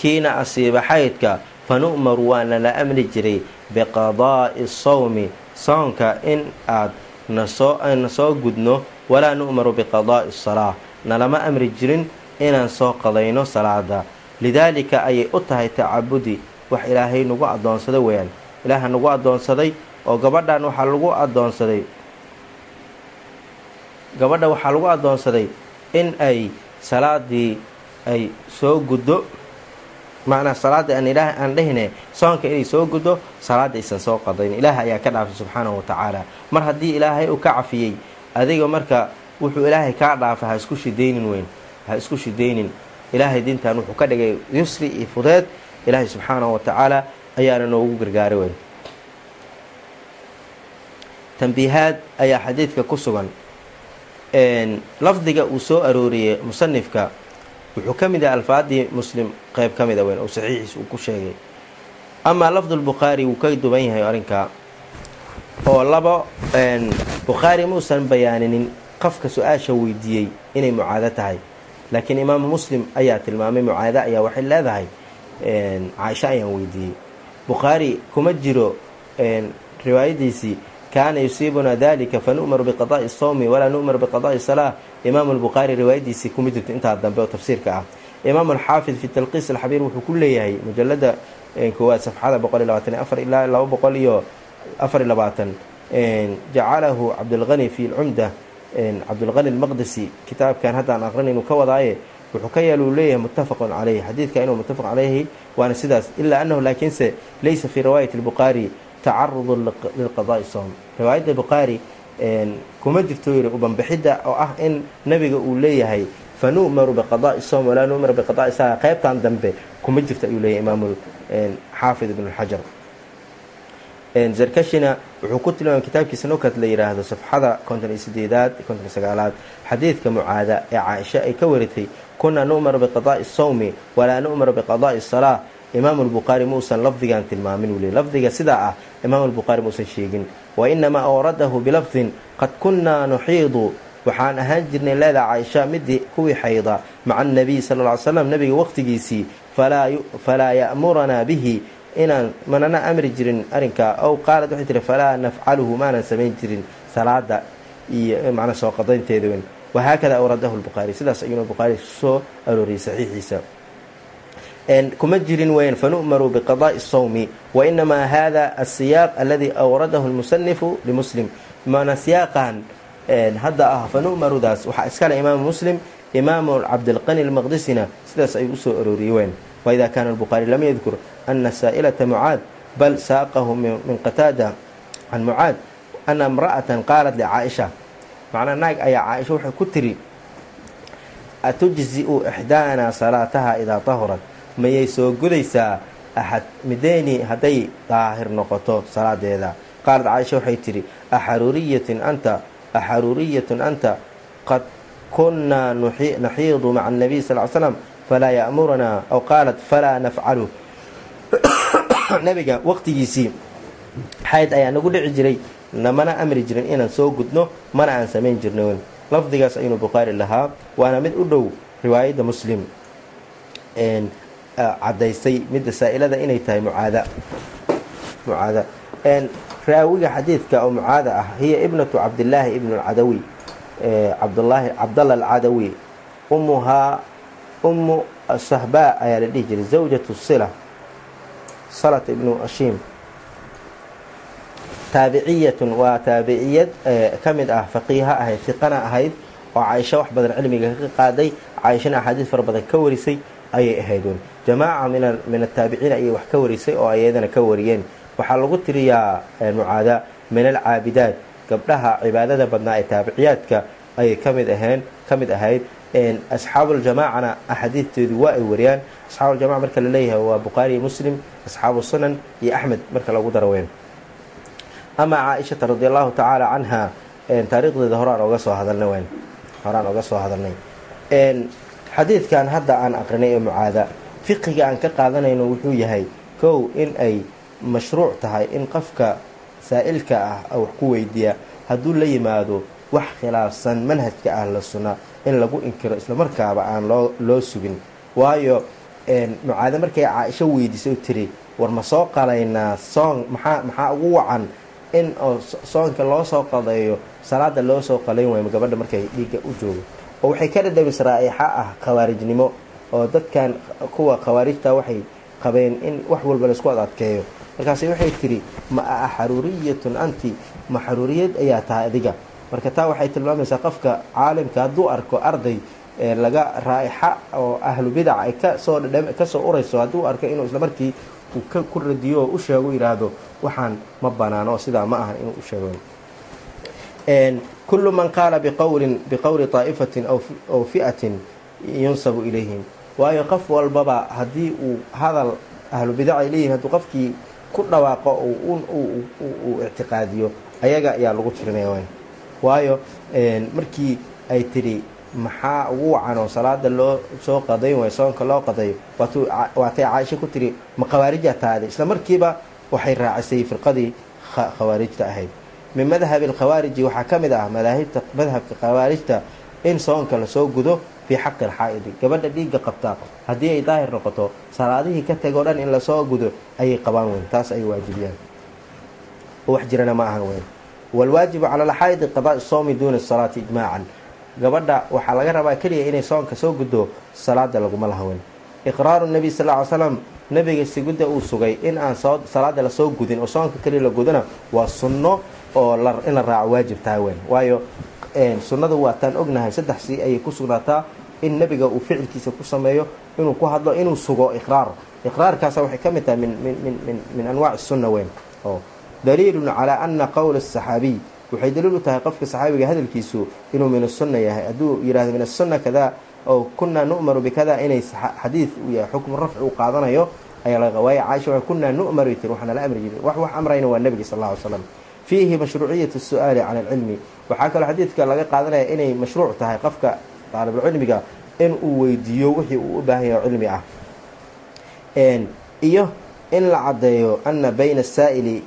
kiina asiiba xaydka fanu'maru waana la amri jiray biqadaa'i sawmi soonka in aad nasoo na soo gudno walaa nu'maru biqadaa'i salaa nalama amri jirin inaan soo qadayno salaada lidaalika ayay u tahay tacabudi wax ilaahay nagu addoonsada weyaan ilaaha nagu addoonsaday oo gabadhan waxaa lagu addoonsaday gabadha waxaa lagu addoonsaday in ay salaadii ay soo guddo macnaa salaada aan ilaah aan dhehine soonka inay soo guddo salaada aysan soo qadayn. Ilaah ayaa ka dhaafay subxaanahu watacaala mar haddii ilaahay uu ka cafiyey adiga marka wuxuu ilaahay kaa dhaafay ha isku shidaynin weyn ha isku shidaynin. Ilaahay diintan wuxuu ka dhigay yusri iyo fudeed. Ilaahay subxaanahu watacaala ayaana noogu gargaaray weyn. Tambiihaad ayaa xadiidka ku sugan. Lafdiga uu soo arooriyey musanifka wuxuu ka mid yahay alfaadii muslim qeyb ka mid a weyn oo saxiixiis uu ku sheegay. Amaa lafdulbukhaari wuu ka duban yahay arrinkaa oo laba bukhaari muusan bayaaninin qofka su'aasha weydiiyey inay mucaado tahay. Laakiin imaamu muslim ayaa tilmaamay mucaado ayaa waxay leedahay caaisho ayaan weydiiyey. Bukhaari kuma jiro riwaayadiisii kaana yusiibuna dalika fanu'maru biqada'i sawmi walaa nu'maru biqada'i salaa imaamu albukhaari riwaayadiisii kuma jirto intaa dambe oo tafsiirka ah. Imaamu alxaafid fi talqiis alxabiir wuxuu ku leeyahay mujalada koowaad safxada boqol labaatan afar ilaa laba boqol iyo afar labaatan. Jacalahu cabdulqani fi lcumda cabdulqani almaqdisi kitaabkan haddaan aqrinaynu ka wadaaye wuxuu ka yeelu leeyahay muttafaqun caleyh xadiidka inuu muttafaq caleyhi waana sidaas ilaa anahu laakiinse laysa fii riwaayati albukhaari tacarudun lilqadaai sowm riwaayadda bukhaari kuma jirto yiri ubanbixidda oo ah in nabiga uu leeyahay fa nu'maru biqadaai sowm walaa nu'maru biqadaai sala qeybtan dambe kuma jirto ayuu leeyahay imaam xaafid ibn xajar zarkashina wuxuu ku tilmaamay kitaabkiisa nukat la yidhaahdo safxada konton iyo sideedaad konton iyo sagaalaad xadiidka mucaada ee caaisha ay ka waritay kunaa nu'maru biqadaai sawmi walaa nu'maru biqadaai salaa imaamu lbukhaari muusan lafdigan tilmaamin wuli lafdiga sidaa ah imaamu lbukhaari muusan sheegin. Wa inamaa awradahu bilafdin qad kunnaa nuxiidu. Waxaan ahaan jirnay leedaa caaisha midii kuwii xayda maca annabiy sala ll ly slam nabiga waqtigiisii falaa ya'muranaa bihi. Inaan manana amri jirin arrinkaa ow qaalad waxay tiri falaa nafcaluhu maanan samayn jirin salaada iyo macnaa soo qadaynteeda weyn wahaakada awradahu lbukhaari sidaas ayuuna bukhaari soo arooriyey saxiixiisa kuma jirin weyn fanu'maru biqada'i sawmi wainamaa hada asiyaaq aladi awradahu lmusanifu limuslim. Maana siyaaqan hadda ah fanu'marudaas waxaa iskale imaamu muslim imaamu cabdilqani almaqdisina sidaas ayuu u soo arooriyey weyn. Waida kaana albukhaari lam yadkur ana saa'ilata mucaad bal saaqahu min qataada can mucaad ana imra'atan qaalat licaaisha macnaa naag ayaa caaisha waxay ku tiri atujzi'u ixdaana salaataha idaa tahurat mayay soo gudaysaa axad mideeni hadday daahir noqoto salaadeeda. Qaalad caaisha waxay tidhi axaruuriyatin anta axaruuriyatun anta qad kunnaa naxiidu maca annabiy sal l slam falaa ya'muranaa aw qaalat falaa nafcalu. Nabiga waqtigiisii xayd ayaa nagu dhici jiray namana amri jirin inaan soo gudno mana aan samayn jirnoon lafdigaas aynu bukhaari lahaa waana mid u dhow riwaayadda muslim cadaystay midda saa'ilada inay tahay mucaada. Mucaada. Raawiga xadiidka oo mucaada ah hiya ibnatu cabdillaahi ibn alcadawi. Cabdlaahi cabdalla alcadawi. Ummuhaa ummu sahbaa ayaa la dhihi jiray. Zawjatu sila salat ibnu ashiim taabiciyatun waa taabiciyad ka mid ah faqiiha ahayd fiqana ahayd oo caaisho wax badan cilmiga ka qaaday. Caaishana axaadiis fara badan ka warisay ayay ahayd wn jamaaca min ataabiciin ayay wax ka warisay oo ayadana ka wariyeen. Waxaa lagu tiriyaa mucaada min alcaabidaat gabdhaha cibaadada badnaa ee taabiciyaadka ayay ka mid aheen ka mid ahayd. Asxaabuljamaacana axaadiidteedu waa ay wariyaan. Asxaabuljamaca marka la leeyahay waa bukhaari muslim asxaabu sunan iyo axmed marka lagu daro weyn. Ama caaishata radi allahu tacaala canha taariikhdeeda horaan oga soo hadalnay weyn. Horaan oga soo hadalnay. Xadiidkan hadda aan aqrinay ee mucaada fiqiga aan ka qaadanayno wuxuu yahay kow in ay mashruuc tahay in qofka saa'ilka ah wax ku weydiiya hadduu la yimaado wax khilaafsan manhajka ahla sunna in lagu inkiro islamarkaaba aan loo loo sugin. Waayo mucaade markay caaisho weydiisay u tiri war ma soo qalaynaa soon maxaa maxaa ugu wacan in oo soonka loo soo qadeeyo salaada loo soo qalayn waayo gabadha markay dhiigga u joogo? Oo waxay ka dhadhamis raa'ixa ah khawaarijnimo oo dadkan kuwa khawaarijta waxay qabeen in wax walba la isku ad adkeeyo markaasi waxay tiri ma a xaruuriyatun anti ma xaruuriyad ayaa tahay adiga. Marka taa waxay tilmaamaysaa qofka caalimka hadduu arko arday laga raa'ixa oo ahlu bidac ay ka soo ka soo urayso hadduu arko inuu islamarkii uu ku radiyo oo u sheego yidhaahdo waxaan ma banaano sidaa ma aha inuu u sheego. Kulu man qaala biqowlin biqowli طaa'ifatin aw fi'atin yunsabu ilayhim waayo qof walbaba haddii uu hadal ahlu bidac ay leeyihiin hadduu qofkii ku dhawaaqo uu ictiqaadiyo ayaga ayaa lagu tirinaya waayo. Markii ay tidhi maxaa ugu wacan oo salaada loo soo qadayn waayo soonka loo qadayo waatay caaisha ku tiri ma khawaarijaa taade. Isla markiiba waxay raacisay firqadii khawaarijta ahayd. Min madhabi alkhawaariji waxaa ka mid ah madhabka khawaarijta in soonka la soo gudo fii xaqi alxaa'idi gabadha dhiigga qabta haddii ay daahir noqoto salaadihii ka tegoo dhan in la soo gudo ayay qabaan weyn taas ay waajibiyaan wax jirana ma ahan weyn waalwaajibu cala alxaa'idi qadaai soomi duuna salaati ijmaacan gabadha waxaa laga rabaa keliya inay soonka soo guddo salaada laguma laha weyn iqraaru nabiy sal ly slam nabiga sigudda uu sugay in aan salaada la soo gudin oo soonka keliya la gudana waa sunno oo in la raaco waajib tahay weyn waayo sunnadu waa taan ognahay saddex si ayay ku sugnaataa in nabiga uu ficilkiisa ku sameeyo inuu ku hadlo inuu sugo iqraar. Iqraarkaasa waxay ka mid tahay min anwaaci sunna weyn. Oo. Daliilun calaa ana qowla asaxaabiy waxay daliil u tahay qofka saxaabiga hadalkiisu inuu min asunna yahay. Hadduu yihahdo min asunna kada oo kunaa nu'maru bikada inay xadiid uu yahay xukmu rafci uu qaadanayo ayaa laga waaye caaisha waa kunaa nu'maru tir waxaana la amri jiray. Wax wax amrayna waa nebiga sal alla ly slam fiihi mashruuciyatu su'aali can alcilmi. Waxaa kaloo xadiidka laga qaadanaya inay mashruuc tahay qofka daalibulcilmiga in uu weydiiyo wixii uu u baahan yahay cilmi ah. Iyo in la caddeeyo ana bayna asaa'ili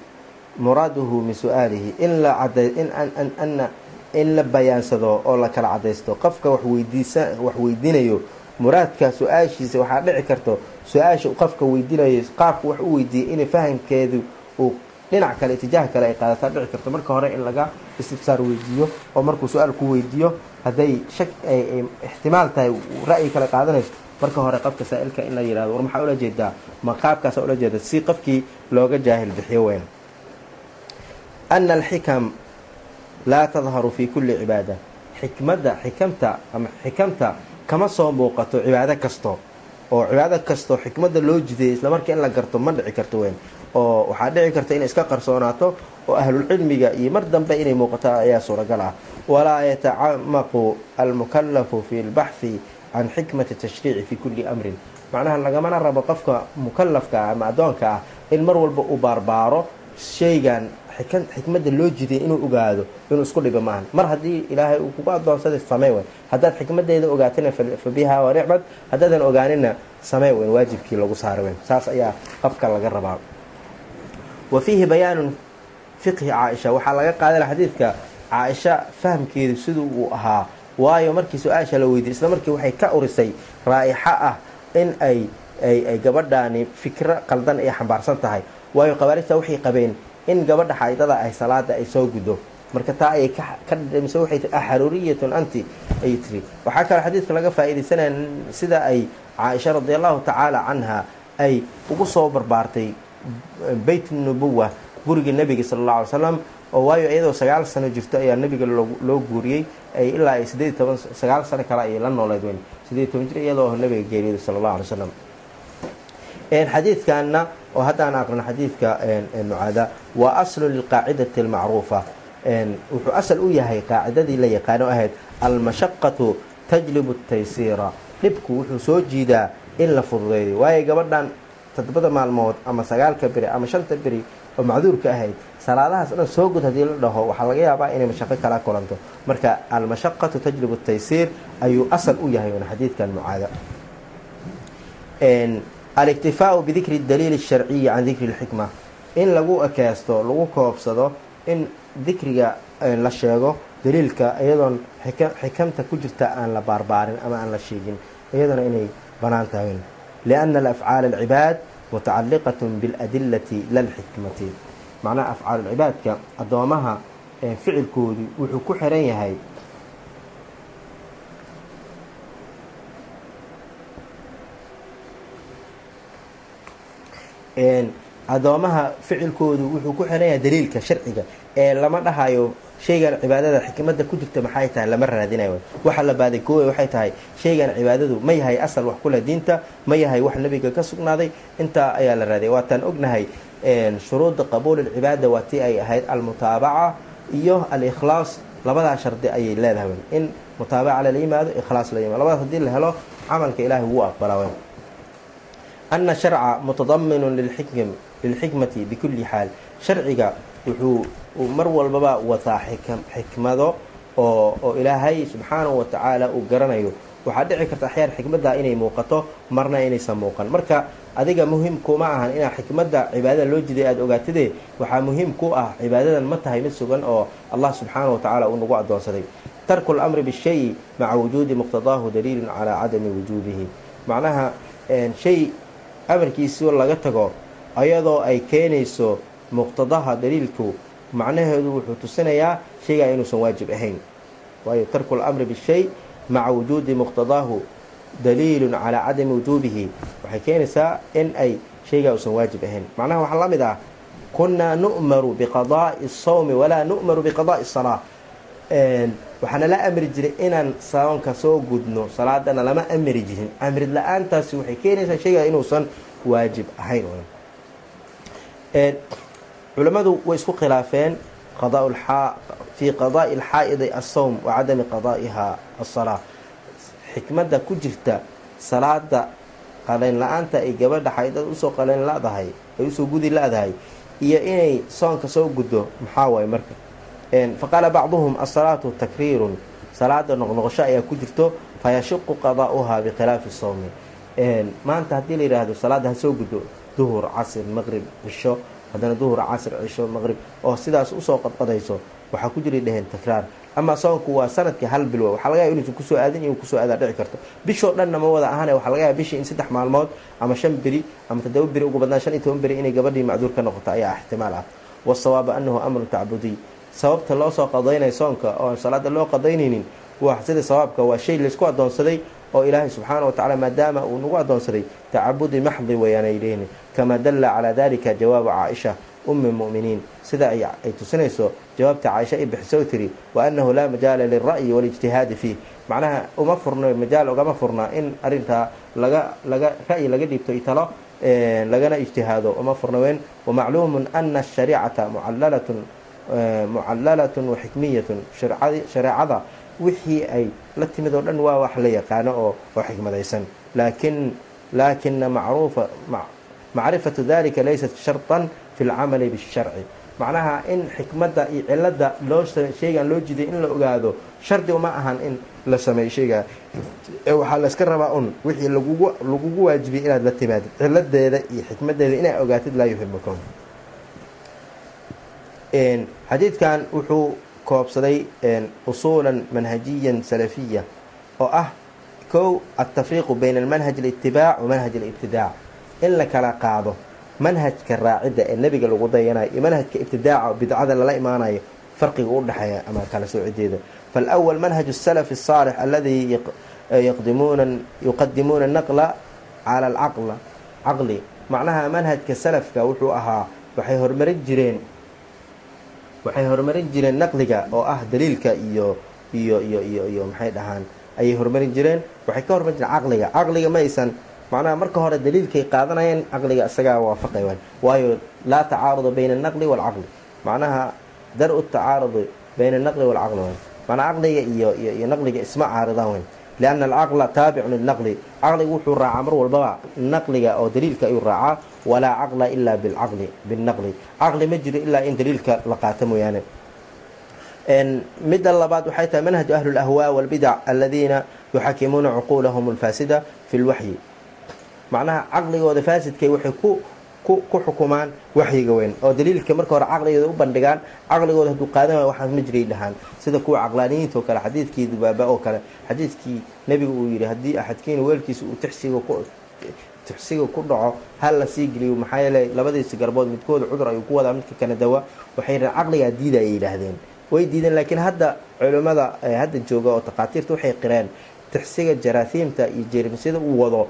muraaduhu min su'aalihi. In la cadey inana in la bayaansado oo la kala cadaysto qofka waxweydiisa wax weydiinayo muraadka su'aashiisa waxaa dhici karto. Su'aasha qofka weydiinayo qaabku wax u weydiiyay in fahamkeedu uu dhinac kale itijaah kale ay qaadataa dhici karto. Marka hore in laga istifsaar weydiiyo oo markuu su'aal ku weydiiyo hadday shak ixtimaal tahay ra'yi kale qaadanayso marka hore qofka saa-ilka in la yihahdo war maxaa ula jeedaa ma qaabkaasa ula jeeda? Si qofkii looga jaahil bixiyo weyn. Ana alxikam laa tadharu fi kulli cibaada. Xikmadda xikamta ama xikamta kama soo muuqato cibaado kasto oo cibaado kastoo xikmadda loo jideeyay islamarkaa in la garto ma dhici karto weyn. Oo waxaa dhici karta inay iska qarsoonaato oo ahlulcilmiga iyo mar dambe inay muuqato ayaa suuragal ah. Walaa yatacamaqu almukallafu fi lbaxthi can xikmati tashriici fi kulli amrin. Macnaha lagamana rabo qofka mukalafka ah ama addoonka ah in mar walba uu baarbaaro shaygan xikmadda loo jidiyay inuu ogaado inuu isku dhibo maahan. Mar haddii ilaahay uu kugu adoonsaday samey weyn. Haddaad xikmadeeda ogaatina fa biha wa nicmad. Haddaadan ogaanina samey weyn waajibkii lagu saara weyn. Saas ayaa qofka laga rabaa. Wa fiihi bayaanun fiqhi caaisha. Waxaa laga qaadana xadiidka caaisha fahamkeedu siduu uu ahaa. Waayo markii su'aasha la weydiiyay isla markii waxay ka urisay raa'ixa ah in ay ay gabadhaani fikro qaldan ay xambaarsan tahay. Waayo qabaalijta waxay qabeen in gabadha xaaidada ay salaada ay soo gudo. Marka taa ayay ka dhadhamise waxay tii axaruuriyatun anti ayay tiri waxaa kaloo xadiidka laga faa'iidaysanaya sida ay caaisha radi allahu tacaala canha ay ugu soo barbaartay beyt nubuwa guriga nebiga sala allahu alay slam oo waayo iyadoo sagaal sano jirto ayaa nebiga loo guuriyey ay ilaa ay sideed toban sagaal sano kale ayay la nooleed weyn. Sideed toban jir iyadoo nabiga geeriyooday sala allahu alay slam xadiidkanna oo haddaan aqrino xadiidka mucaada waa aslu lilqaacidati almacruufa. Wuxuu asal u yahay qaacidadii la yaqaano ahayd almashaqatu tajlibu taysiira dhibku wuxuu soo jiidaa in la fududeeyo. Waayo gabadhan todobada maalmood ama sagaalka beri ama shanta beri oo macduurka ahayd salaadahaas dhan soo gud haddii la dhaho waxaa laga yaabaa inay mashaqo kala kulanto marka almashaqatu tajlibu taysiir ayuu asal u yahay xadiidkan mucaada aliktifaau bidikri daliili sharciyi can dikri lxikma in lagu ekeysto lagu koobsado in dikriga la sheego daliilka iyadoon xikamta ku jirta aan la baarbaarin ama aan la sheegin iyadana inay bannaan tahay. Liana alafcaal alcibaad mutacaliqat biladilati lalxikmati macnaha afcaal cibaadka addoomaha ficilkoodu wuxuu ku xiran yahay addoomaha ficilkoodu wuxuu ku xiran yahay daliilka sharciga ee lama dhahayo shaygan cibaadada xikmada ku jirta maxay tahay lama raadinayo. Waxa la baaday koowe waxay tahay shaygan cibaadadu ma yahay asal wax kule diinta ma yahay wax nebiga ka sugnaaday. Intaa ayaa la raadiyay. Waataan ognahay shuruuda qabuul alcibaada waa tii ay ahayd almutaabaca iyo alikhlaas. Labadaa shardi ayay leedahay. In mutaabaca lala yimaado ikhlaas la yimaado. Labadaas haddii la helo camalka ilaahay wuu aqbalaa ana sharca mutadaminun lilxikm lilxikmati bikulli xaal sharciga wuxuu mar walbaba wataa xikmado oo ilaahay subxaanahu watacaala uu garanayo. waxaa dhici karta axyaar xikmadda inay muuqato marna inaysan muuqan marka adiga muhiim kuma ahan inaa xikmadda cibaadada loo jiday aada ogaatidee waxaa muhiim ku ah cibaadadan ma tahay mid sugan oo allah subxaanahu watacaala uu nagu addoonsaday tarku lamri bishayi maca wujuudi muqtadaahu daliilun calaa cadami wujuubihi macnaha shay amarkiisio laga tago ayadoo ay keenayso muqtadaha daliilku macnaheedu wuxuu tusinayaa shaygaa inuusan waajib ahayn. Waayo tarku lamri bishay maca wujuudi muqtadaahu daliilun calaa cadami wujuubihi. Waxay keenaysaa in ay shaygaa uusan waajib ahayn. Macnaha waxaa la mid ah kunnaa nu'maru biqadaa'i asawmi walaa nu'maru biqadaa'i asalaa waxaana la amri jiray inaan soonka soo gudno salaadana lama amri jirin. Amrid la'aantaasi waxay keenaysaa shaygaa inuusan waajib ahayn. Culammadu way isku khilaafeen fii qadaa'i alxaa'idi asawm wa cadami qadaa'iha asalaa xikmadda ku jirta salaada qalayn la'aanta ay gabadha xaydada u soo qalayn ladahay ay u soo gudi la-dahay iyo inay soonka soo guddo maxaa waaye marka faqaala bacduhum asalaatu takriirun salaada noqnoqosho ayaa ku jirto fayashiqu qadaa'uhaa bikhilaafi sawmi. Maanta haddii la yidhaahdo salaada ha soo guddo duhur casr maqrib cisho. Haddana duhur casr cisho maqrib. Oo sidaas u soo qadqadayso waxaa ku jiray dheheen takraar. Ama soonku waa sannadkii hal bilwa waxaa laga yaaba inuusan ku soo aadin inuu ku soo aadaa dhici karto. Bishoo dhanna ma wada ahane waxaa laga yaaba bishii in saddex maalmood ama shan beri ama toddoba beri ugu badnaan shan iyo toban beri inay gabadhii macduur ka noqoto ayaa ixtimaal ah. Wasawaaba anahu amrun tacbudiy sababta loo soo qadaynaya soonka oo salaada loo qadaynaynin waa sida sawaabka waa shay laysku addoonsaday oo ilaahay subxaana wa tacala maadaama uu nagu addoonsaday tacabudi maxdi weeyaanay leehin kamaa dalla calaa dalika jawaabu caaisha ummi muminiin. Sida ay tusinayso jawaabta caaisha ay bixiso tiri wa annahu laa majaala lilra'yi walijtihaadi fiih. Macnaha uma furno majaal ugama furna in arintaa laga laga ra'yi laga dhiibto italo lagana ijtihaado. Uma furna weyn wamacluumun ana ashariicata mucallalatun mucallalatun waxikmiyatun shareecada wixii ay la timid oo dhan waa wax la yaqaano oo oo xikmadaysan. Laakin laakina macruufa macrifatu dalika laysat sharطan fi lcamali bisharci. Macnaha in xikmadda iyo cilada loo shaygan loo jiday in la ogaado shardi uma ahan in la sameeyo shaygaa waxaa layska rabaa un wixii lagugu lagugu waajibiyay inaad la timaadid ciladeeda iyo xikmadeeda inaad ogaatid laa yuhibukum xadiidkan wuxuu koobsaday usuulan manhajiyan salafiya oo ah kow altafriiqu bayna almanhaj alitibaac wa manhaj in la kala qaado manhajka raacidda ee nebiga lagu dayanayo iyo manhajka ibtidaaca oo bidcada lala imaanayo farqiga u dhexeeya ama kala soocideeda faalawl manhaju asalafi asaalix alladii yaqdimuuna yuqadimuuna naqla cala alcaqla caqli. Macnaha manhajka salafka wuxuu ahaa waxay hormarin jireen waxay horumarin jireen naqliga oo ah daliilka iyo iyo iyo iyo iyo maxay dhahaan ayay horumarin jireen. Waxay ka horumarin jireen caqliga. Caqliga ma aysan macnaha marka hore daliilkay qaadanayeen caqliga isagaa waafaqay waan waayo laa tacaaruda bayna alnaqli waalcaqli macnaha dar-u tacaarudi bayna alnaqli waalcaqli waan macnaa caqliga iyo iyo iyo naqliga isma caaridaan weyn lianna alcaqla taabicun lilnaqli caqligu wuxuu raacaa mar walbaba naqliga oo daliilka ayuu raacaa walaa caqla ilaa bilcaqli bilnaqli caqli ma jiro ilaa in daliilka la qaato mooyaane midda labaad waxay tahay manhaju ahli lahwaa walbidac aladiina yuxakimuuna cuquulahum alfaasida fi lwaxyi macnaha caqligooda faasidkay waxay ku ku xukumaan waxyiga weyn oo daliilka marka hore caqligooda u bandhigaan caqligooda hadduu qaadan waay ma jiray dhahaan sida kuwa caqlaaniyiinta oo kale xadiidkii dubaaba oo kale xadiidkii nebigu uu yidhi haddii axadkiina weelkiisa uu tixsiga ku tixsiga ku dhaco hal la sii geliyo maxaa yeele labadiisi garbood midkooda cudur ayuu ku wadaa midka kana dawa. Waxay caqligaa diida ayay yidhaahdeen. Way diideen laakiin hadda culimmada hadda jooga oo takhaatiirta waxay qireen tixsiga jaraasiimta iyo jeermisyada uu wado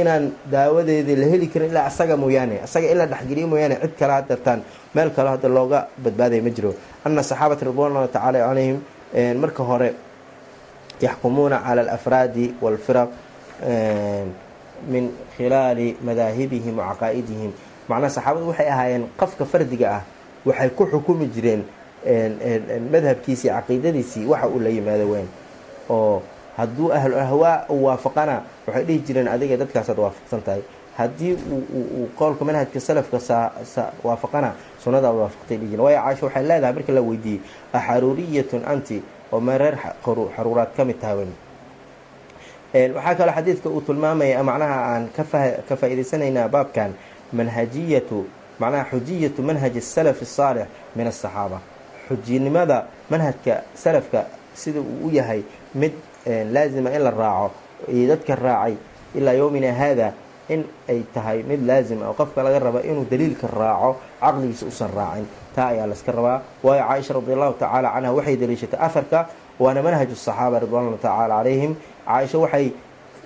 inaan daawadeedii la heli karin ilaa asaga mooyaane asaga in la dhexgeliyo mooyaane cid kale hadartaan meel kale hadda looga badbaadaya ma jiro. Ana saxaabata ridwaanllahi tacaala calayhim marka hore yaxkumuuna cala alafraadi walfiraq min khilaali madaahibihim wa caqaa'idihim. Saxaabadu waxay ahaayeen qofka fardiga ah waxay ku xukumi jireen madhabkiisii caqiidadiisii waxa uu la yimaado weyn oo hadduu ahlu ahwaa waafaqana waxay dhihi jireen adiga dadkaasaad waafaqsan tahay. Haddii qowlka manhajka salafka waafaqana sunnadaad waafaqtay dhihi jireen. Waayo caaisha waxay leedahay marka la weydiiyey axaruuriyatun anti oo mareer xaruuraad ka mid tahay waxaa kaloo xadiidka uu tilmaamaya macnaha aan ka faa'iidaysanaynaa baabkan manhajiyatu macnaha xujiyatu manhaji salaf asaalix min asaxaaba xujinimada manhajka salafka sida uu u yahay mid laazima in la raaco iyo dadka raacay ilaa yowmina haada in ay tahay mid laazima oo qofka laga raba inuu daliilka raaco caqligiisa usan raacin. Taa ayaa layska rabaa. Waayo caaisha radi allahu tacaala canha waxay daliishatay aharka waana manhaju saxaaba ridwaanullah tacaala calayhim. Caaisha waxay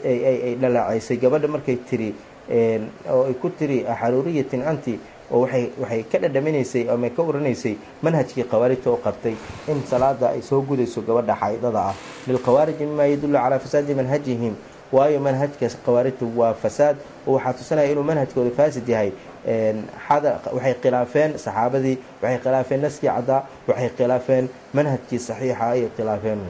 ay dhalaceysay gabadha markay tiri oo ay ku tiri xaruuriyatin anti oo waay waxay ka dhadhaminaysay ama ka oranaysay manhajkii khawaarijta oo qabtay in salaada ay soo gudayso gabadha xaydada ah. Lilkhawaariji mima yadullu calaa fasaadi manhajihim waayo manhajka khawaarijta waa fasaad oo waxaa tusanaya inuu manhajkooda faasid yahay. Waxay khilaafeen saxaabadii waxay khilaafeen naskii caddaa waxay khilaafeen manhajkii saxiixa ayay khilaafeen.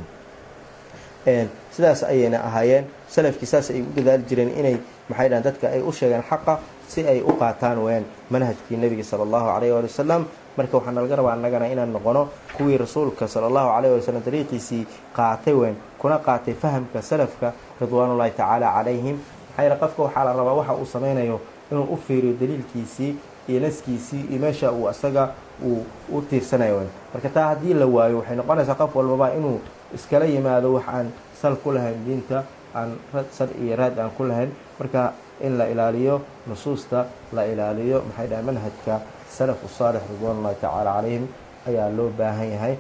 Sidaas ayayna ahaayeen. Salafkii saas ay u dadaali jireen inay maxay dhahan dadka ay u sheegeen xaqa si ay u qaataan ween manhajkii nebiga sala allahu calayh waali wasalam marka waxaana laga rabaa annagana inaan noqono kuwii rasuulka sala allahu calayh wali wasalam dariiqiisii qaatay weyn kuna qaatay fahamka salafka ridwaanullahi tacaala calayhim maxaa yeele qofka waxaa la rabaa waxa uu samaynayo inuu u fiiriyo daliilkiisii iyo naskiisii iyo meesha uu asaga uu u tiirsanayo weyn. Marka taa haddii la waayo waxay noqonaysaa qof walbaba inuu iskala yimaado wax aan sal ku lahayn diinta aan sal iyo raad aan ku lahayn. Marka in la ilaaliyo nusuusta la ilaaliyo maxay dhahay manhajka salafu saalix ridwaan ullahi tacaala calayhim ayaa loo baahan yahay.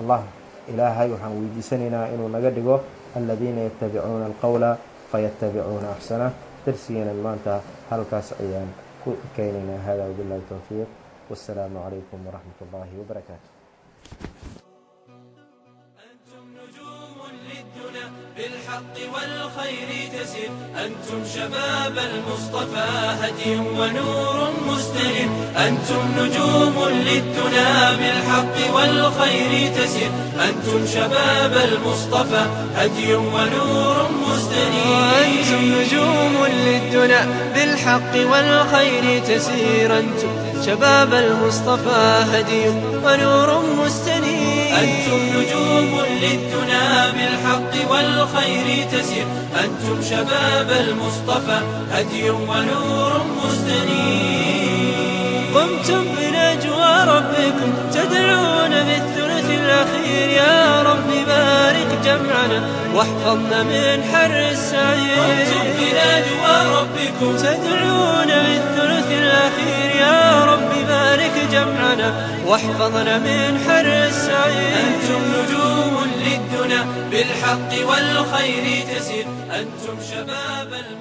Allah ilaahay waxaan weydiisanaynaa inuu naga dhigo aladiina yatabicuuna alqowla fayatabicuuna axsana darsigeena maanta halkaas ayaan ku ekeynaynaa hada wabillahi towfiiq wassalaamu calaykum waraxmat ullaahi wabarakaatu بالحق والخير تسير أنتم شباب المصطفى هدي ونور مستنير أنتم نجوم للدنا بالحق والخير تسير أنتم شباب المصطفى هدي ونور مستنير أنتم نجوم للدنا بالحق والخير تسير أنتم شباب المصطفى هدي ونور مستنير أنتم نجوم للدنا بالحق والخير تسير. أنتم شباب المصطفى هدي ونور مستنير. قمتم بنجوى ربكم تدعون بالثلث الأخير. يا رب بارك جمعنا واحفظنا من حر السعير. قمتم بنجوى ربكم. تدعون بالثلث الأخير. رب بارك جمعنا واحفظنا من حر السعير. أنتم نجوم للدنا بالحق والخير تسير. أنتم شباب المصطفى